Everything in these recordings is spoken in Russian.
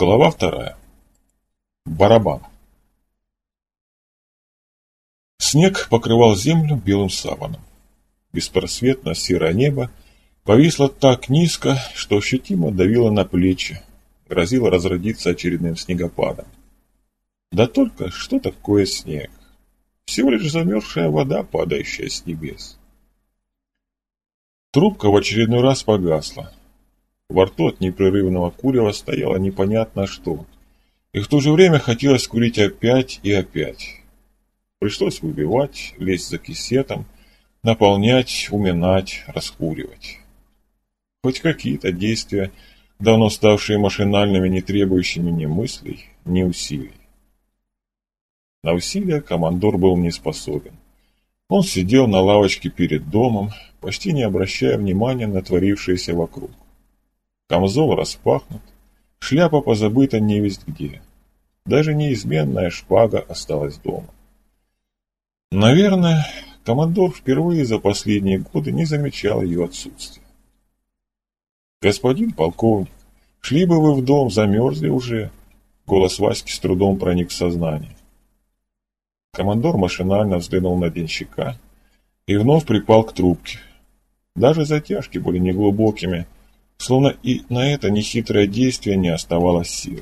Глава вторая. Барабан. Снег покрывал землю белым саваном. Беспросветно серое небо повисло так низко, что ощутимо давило на плечи, грозило разродиться очередным снегопадом. Да только что такое снег? Всего лишь замерзшая вода, падающая с небес. Трубка в очередной раз погасла. Во рту от непрерывного курева стояло непонятно что. И в то же время хотелось курить опять и опять. Пришлось выбивать, лезть за кисетом, наполнять, уминать, раскуривать. Хоть какие-то действия, давно ставшие машинальными, не требующими ни мыслей, ни усилий. На усилия командор был не способен. Он сидел на лавочке перед домом, почти не обращая внимания на творившееся вокруг. Камзол распахнут, шляпа позабыта не весть где. Даже неизменная шпага осталась дома. Наверное, командор впервые за последние годы не замечал ее отсутствия. «Господин полковник, шли бы вы в дом, замерзли уже!» Голос Васьки с трудом проник в сознание. Командор машинально взглянул на денщика и вновь припал к трубке. Даже затяжки были неглубокими, словно и на это нехитрое действие не оставалось сил.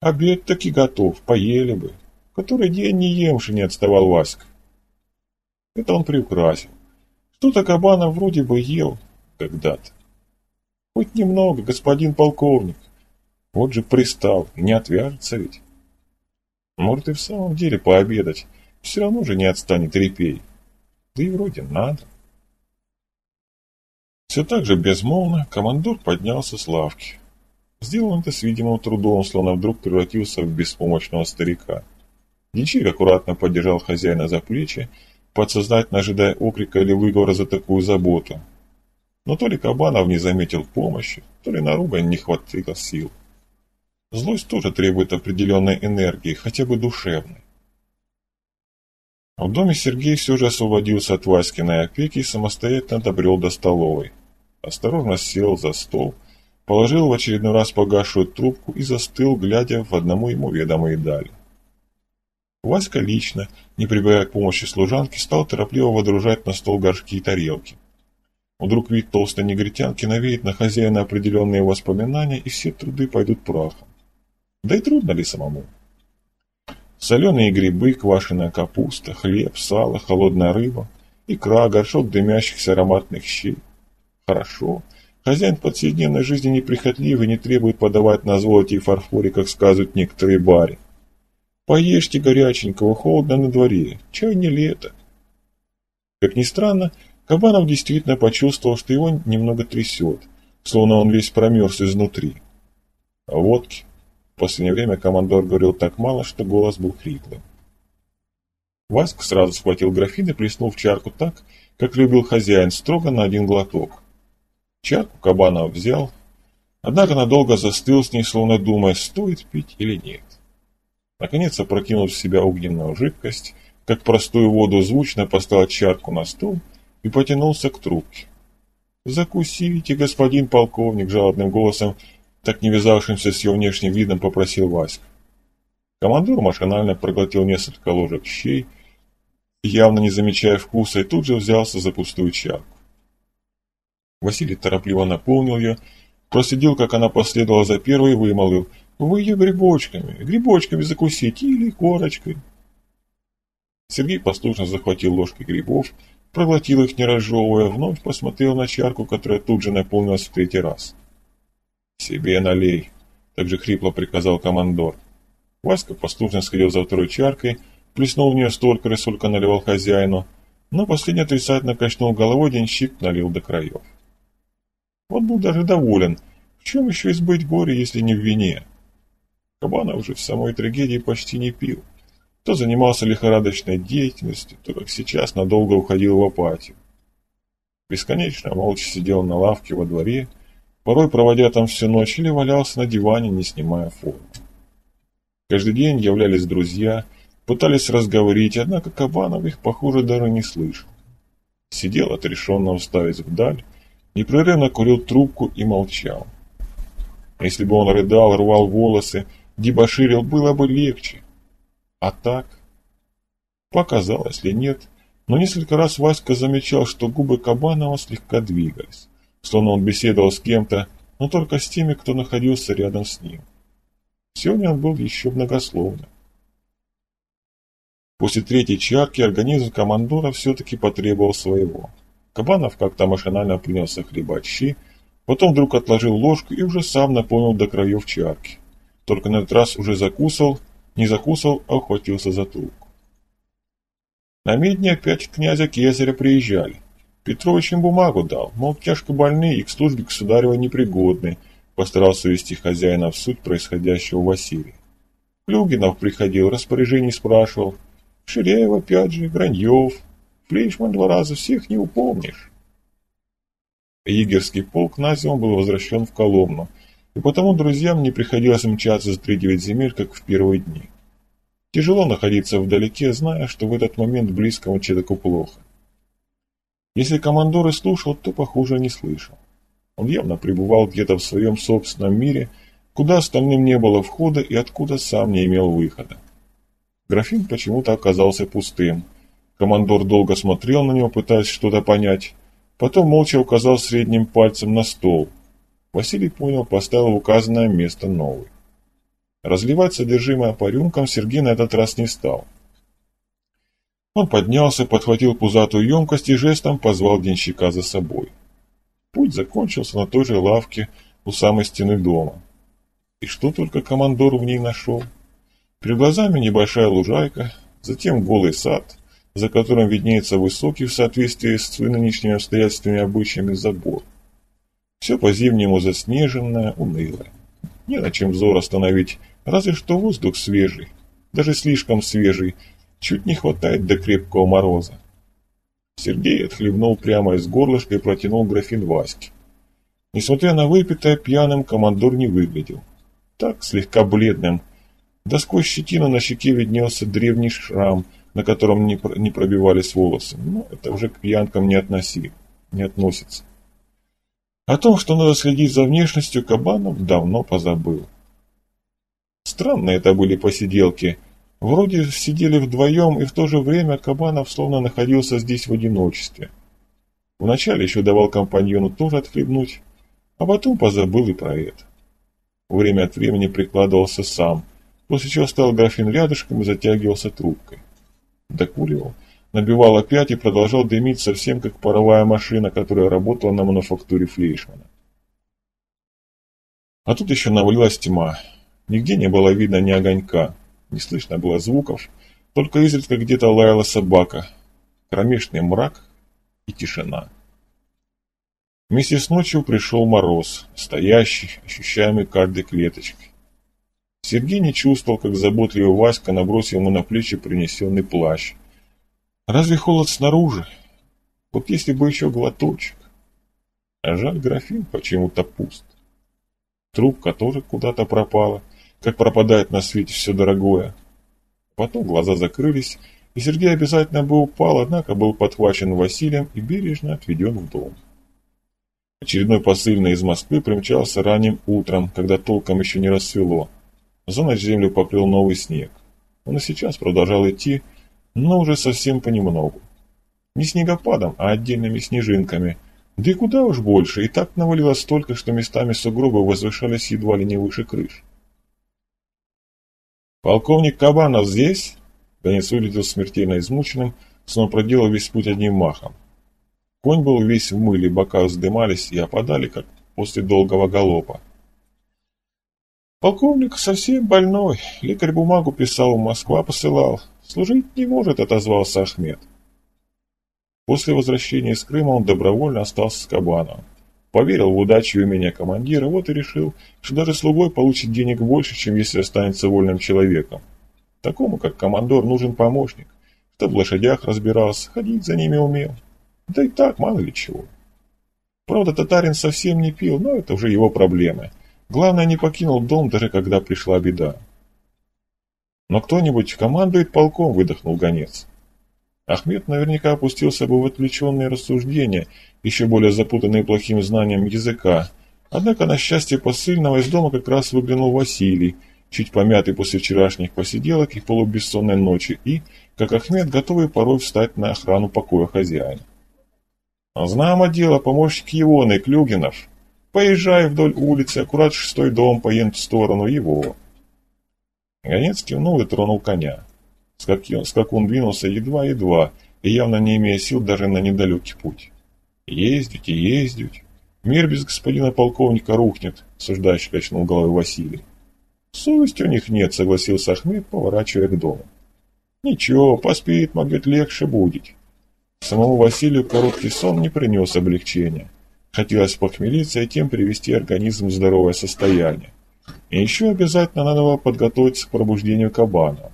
«Обед таки готов, поели бы. Который день не емши не отставал Васька». Это он приукрасил. Что-то Кабанов вроде бы ел когда-то. Хоть немного, господин полковник. Вот же пристал, не отвяжется ведь. Может и в самом деле пообедать, все равно же не отстанет репей. Да и вроде надо. Все так же безмолвно командор поднялся с лавки. Сделал это с видимым трудом, словно вдруг превратился в беспомощного старика. Дичик аккуратно поддержал хозяина за плечи, подсознательно ожидая окрика или выговора за такую заботу. Но то ли Кабанов не заметил помощи, то ли на ругань не хватило сил. Злость тоже требует определенной энергии, хотя бы душевной. В доме Сергей все же освободился от Васькиной опеки и самостоятельно добрел до столовой осторожно сел за стол, положил в очередной раз погасшую трубку и застыл, глядя в одному ему ведомые дали. Васька лично, не прибегая к помощи служанки, стал торопливо водружать на стол горшки и тарелки. Вдруг вид толстой негритянки навеет на хозяина определенные воспоминания, и все труды пойдут прахом. Да и трудно ли самому? Соленые грибы, квашеная капуста, хлеб, сало, холодная рыба, икра, горшок дымящихся ароматных щей. Хорошо. Хозяин повседневной жизни неприхотлив и не требует подавать на золоте и фарфоре, как сказывают некоторые бары. Поешьте горяченького, холодно на дворе, чай не лето. Как ни странно, Кабанов действительно почувствовал, что его немного трясет, словно он весь промерз изнутри. А водки? В последнее время командор говорил так мало, что голос был хриплым. Васька сразу схватил графин и плеснул в чарку так, как любил хозяин, строго на один глоток. Чарку Кабанов взял, однако надолго застыл с ней, словно думая, стоит пить или нет. Наконец опрокинул в себя огненную жидкость, как простую воду звучно поставил чарку на стол и потянулся к трубке. «Закусите, господин полковник!» — жалобным голосом, так не вязавшимся с его внешним видом, попросил Васька. Командор машинально проглотил несколько ложек щей, явно не замечая вкуса, и тут же взялся за пустую чарку. Василий торопливо наполнил ее, проследил, как она последовала за первой и вымолвил. «Вы ее грибочками, грибочками закусите или корочкой». Сергей послушно захватил ложкой грибов, проглотил их, не разжевывая, вновь посмотрел на чарку, которая тут же наполнилась в третий раз. «Себе налей», — также хрипло приказал командор. Васька послушно сходил за второй чаркой, плеснул в нее столько, сколько наливал хозяину, но последний отрицательно качнул головой, денщик налил до краев. Он был даже доволен. В чем еще избыть горе, если не в вине? Кабанов уже в самой трагедии почти не пил. То занимался лихорадочной деятельностью, то, как сейчас, надолго уходил в апатию. Бесконечно молча сидел на лавке во дворе, порой проводя там всю ночь или валялся на диване, не снимая форму. Каждый день являлись друзья, пытались разговорить, однако Кабанов их, похоже, даже не слышал. Сидел отрешенно уставясь вдаль, непрерывно курил трубку и молчал. Если бы он рыдал, рвал волосы, дебоширил, было бы легче. А так? Показалось ли нет, но несколько раз Васька замечал, что губы Кабанова слегка двигались, словно он беседовал с кем-то, но только с теми, кто находился рядом с ним. Сегодня он был еще многословным. После третьей чарки организм командора все-таки потребовал своего. Кабанов как-то машинально принялся хлебать щи, потом вдруг отложил ложку и уже сам наполнил до краев чарки. Только на этот раз уже закусал, не закусал, а ухватился за трубку. На медне опять князя Кезаря приезжали. Петрович им бумагу дал, мол, тяжко больные и к службе государевой непригодны, постарался вести хозяина в суть происходящего в Василии. Клюгинов приходил, распоряжений спрашивал – Ширяев опять же, Граньев. Флейшман два раза, всех не упомнишь. Егерский полк на зиму был возвращен в Коломну, и потому друзьям не приходилось мчаться за три-девять земель, как в первые дни. Тяжело находиться вдалеке, зная, что в этот момент близкому человеку плохо. Если командор и слушал, то, похоже, не слышал. Он явно пребывал где-то в своем собственном мире, куда остальным не было входа и откуда сам не имел выхода. Графин почему-то оказался пустым. Командор долго смотрел на него, пытаясь что-то понять. Потом молча указал средним пальцем на стол. Василий понял, поставил указанное место новый. Разливать содержимое по рюмкам Сергей на этот раз не стал. Он поднялся, подхватил пузатую емкость и жестом позвал денщика за собой. Путь закончился на той же лавке у самой стены дома. И что только командор в ней нашел? Перед глазами небольшая лужайка, затем голый сад, за которым виднеется высокий в соответствии с нынешними обстоятельствами обычаями забор. Все по-зимнему заснеженное, унылое. Не на чем взор остановить, разве что воздух свежий, даже слишком свежий, чуть не хватает до крепкого мороза. Сергей отхлебнул прямо из горлышка и протянул графин Ваське. Несмотря на выпитое, пьяным командор не выглядел. Так, слегка бледным, да сквозь щетину на щеке виднелся древний шрам, на котором не, не пробивались волосы. Но это уже к пьянкам не относи, не относится. О том, что надо следить за внешностью кабанов, давно позабыл. Странные это были посиделки. Вроде сидели вдвоем, и в то же время Кабанов словно находился здесь в одиночестве. Вначале еще давал компаньону тоже отхлебнуть, а потом позабыл и про это. Время от времени прикладывался сам – после чего ставил графин рядышком и затягивался трубкой. Докуривал, набивал опять и продолжал дымить совсем как паровая машина, которая работала на мануфактуре Флейшмана. А тут еще навалилась тьма. Нигде не было видно ни огонька, не слышно было звуков, только изредка где-то лаяла собака, кромешный мрак и тишина. Вместе с ночью пришел мороз, стоящий, ощущаемый каждой клеточкой. Сергей не чувствовал, как заботливый Васька набросил ему на плечи принесенный плащ. Разве холод снаружи? Вот если бы еще глоточек. А жаль, графин почему-то пуст. Трубка тоже куда-то пропала, как пропадает на свете все дорогое. Потом глаза закрылись, и Сергей обязательно бы упал, однако был подхвачен Василием и бережно отведен в дом. Очередной посыльный из Москвы примчался ранним утром, когда толком еще не рассвело. За ночь землю покрыл новый снег. Он и сейчас продолжал идти, но уже совсем понемногу. Не снегопадом, а отдельными снежинками. Да и куда уж больше, и так навалилось столько, что местами сугробы возвышались едва ли не выше крыш. «Полковник Кабанов здесь?» Гонец вылетел смертельно измученным, снова проделал весь путь одним махом. Конь был весь в мыле, бока вздымались и опадали, как после долгого галопа. Полковник совсем больной. Лекарь бумагу писал, Москва посылал. Служить не может, отозвался Ахмед. После возвращения из Крыма он добровольно остался с Кабановым. Поверил в удачу и умение командира, вот и решил, что даже слугой получит денег больше, чем если останется вольным человеком. Такому, как командор, нужен помощник, кто в лошадях разбирался, ходить за ними умел. Да и так, мало ли чего. Правда, татарин совсем не пил, но это уже его проблемы. Главное, не покинул дом, даже когда пришла беда. Но кто-нибудь командует полком, выдохнул гонец. Ахмед наверняка опустился бы в отвлеченные рассуждения, еще более запутанные плохим знанием языка, Однако, на счастье посыльного, из дома как раз выглянул Василий, чуть помятый после вчерашних посиделок и полубессонной ночи, и, как Ахмед, готовый порой встать на охрану покоя хозяина. «Знамо дело, помощник Ивоны, Клюгинов. Поезжай вдоль улицы, аккурат шестой дом, поедем в сторону его». Гонец кивнул и тронул коня. Скакун двинулся едва-едва, и явно не имея сил даже на недалекий путь. «Ездить и ездить. Мир без господина полковника рухнет», — суждающий качнул головой Василий. «Совести у них нет», — согласился Ахмед, поворачивая к дому. «Ничего, поспит, могет легче будет». Самому Василию короткий сон не принес облегчения. Хотелось похмелиться и тем привести организм в здоровое состояние. И еще обязательно надо было подготовиться к пробуждению кабана.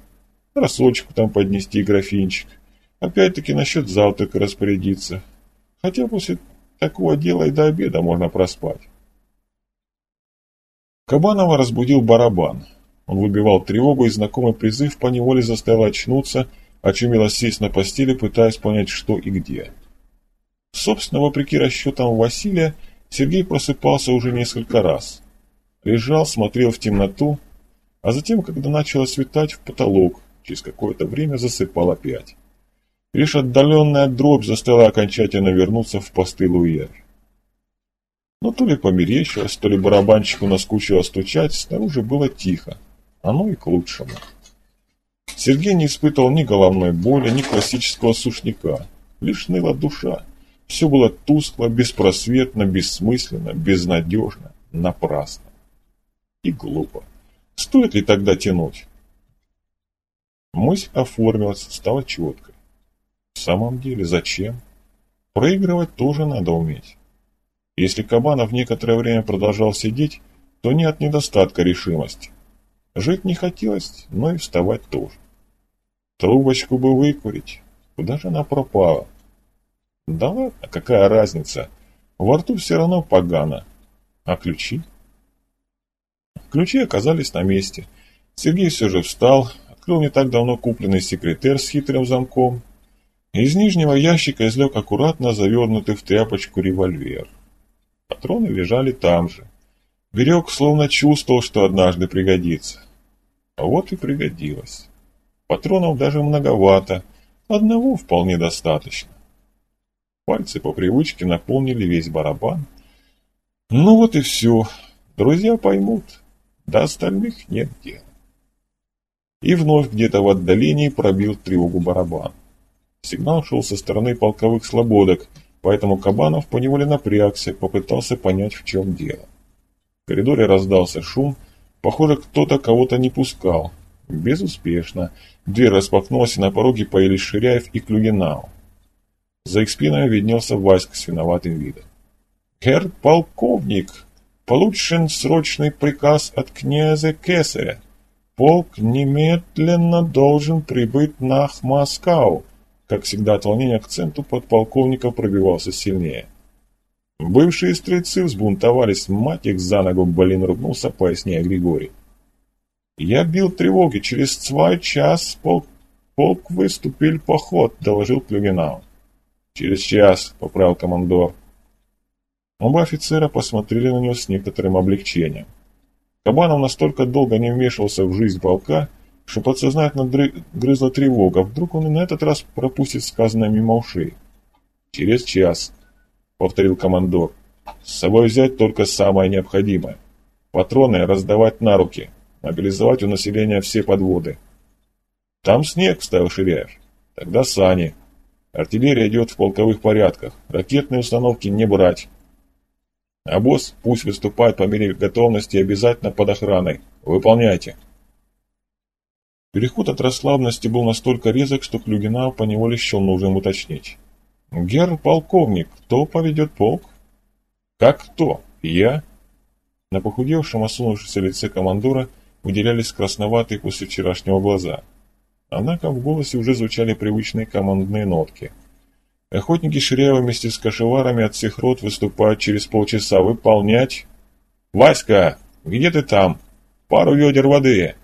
Рассольчику там поднести графинчик. Опять-таки насчет завтрака распорядиться. Хотя после такого дела и до обеда можно проспать. Кабанова разбудил барабан. Он выбивал тревогу, и знакомый призыв поневоле заставил очнуться, очумело сесть на постели, пытаясь понять, что и где. Собственно, вопреки расчетам Василия, Сергей просыпался уже несколько раз. Лежал, смотрел в темноту, а затем, когда начало светать, в потолок, через какое-то время засыпал опять. Лишь отдаленная дробь заставила окончательно вернуться в постылую явь. Но то ли померещилось, то ли барабанщику наскучило стучать, снаружи было тихо. Оно и к лучшему. Сергей не испытывал ни головной боли, ни классического сушняка. Лишь ныла душа. Все было тускло, беспросветно, бессмысленно, безнадежно, напрасно. И глупо. Стоит ли тогда тянуть? Мысль оформилась, стала четкой. В самом деле, зачем? Проигрывать тоже надо уметь. Если Кабанов некоторое время продолжал сидеть, то не от недостатка решимости. Жить не хотелось, но и вставать тоже. Трубочку бы выкурить. Куда же она пропала? Да ладно, какая разница? Во рту все равно погано. А ключи? Ключи оказались на месте. Сергей все же встал, открыл не так давно купленный секретер с хитрым замком. Из нижнего ящика извлек аккуратно завернутый в тряпочку револьвер. Патроны лежали там же. Берег словно чувствовал, что однажды пригодится. А вот и пригодилось. Патронов даже многовато, одного вполне достаточно. Пальцы по привычке наполнили весь барабан. Ну вот и все. Друзья поймут. До остальных нет дела. И вновь где-то в отдалении пробил тревогу барабан. Сигнал шел со стороны полковых слободок – Поэтому Кабанов поневоле напрягся, попытался понять, в чем дело. В коридоре раздался шум. Похоже, кто-то кого-то не пускал. Безуспешно. Дверь распахнулась, и на пороге появились Ширяев и Клюгинау. За их спиной виднелся Васька с виноватым видом. «Герр полковник, получен срочный приказ от князя Кесаря. Полк немедленно должен прибыть на Москву. Как всегда, от волнения акцент у подполковника пробивался сильнее. Бывшие стрельцы взбунтовались, мать их за ногу, блин, ругнулся, поясняя Григорий. «Я бил тревоги, через два час полк, полк выступил поход», — доложил Плюгинау. «Через час», — поправил командор. Оба офицера посмотрели на него с некоторым облегчением. Кабанов настолько долго не вмешивался в жизнь полка, что подсознательно грызла тревога. Вдруг он и на этот раз пропустит сказанное мимо ушей. «Через час», — повторил командор. «С собой взять только самое необходимое. Патроны раздавать на руки, мобилизовать у населения все подводы». «Там снег», — вставил Ширяев. «Тогда сани. Артиллерия идет в полковых порядках. Ракетные установки не брать». А пусть выступает по мере готовности обязательно под охраной. Выполняйте. Переход от расслабленности был настолько резок, что Клюгина поневоле счел нужным уточнить. «Герр полковник, кто поведет полк?» «Как кто? Я?» На похудевшем, осунувшемся лице командора выделялись красноватые после вчерашнего глаза. Однако в голосе уже звучали привычные командные нотки. Охотники Ширяева вместе с кошеварами от всех рот выступают через полчаса. Выполнять... «Васька, где ты там? Пару ведер воды!»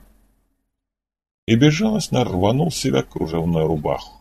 и безжалостно рванул себя кружевную рубаху.